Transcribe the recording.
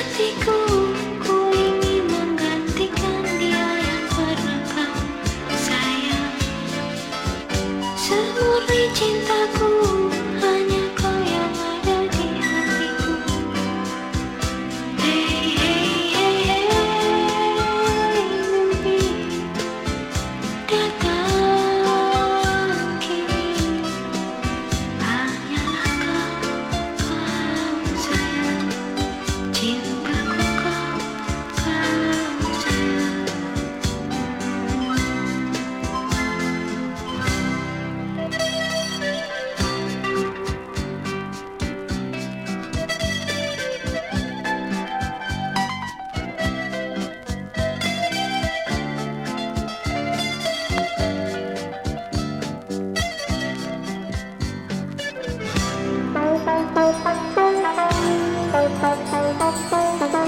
hatiku Thank you.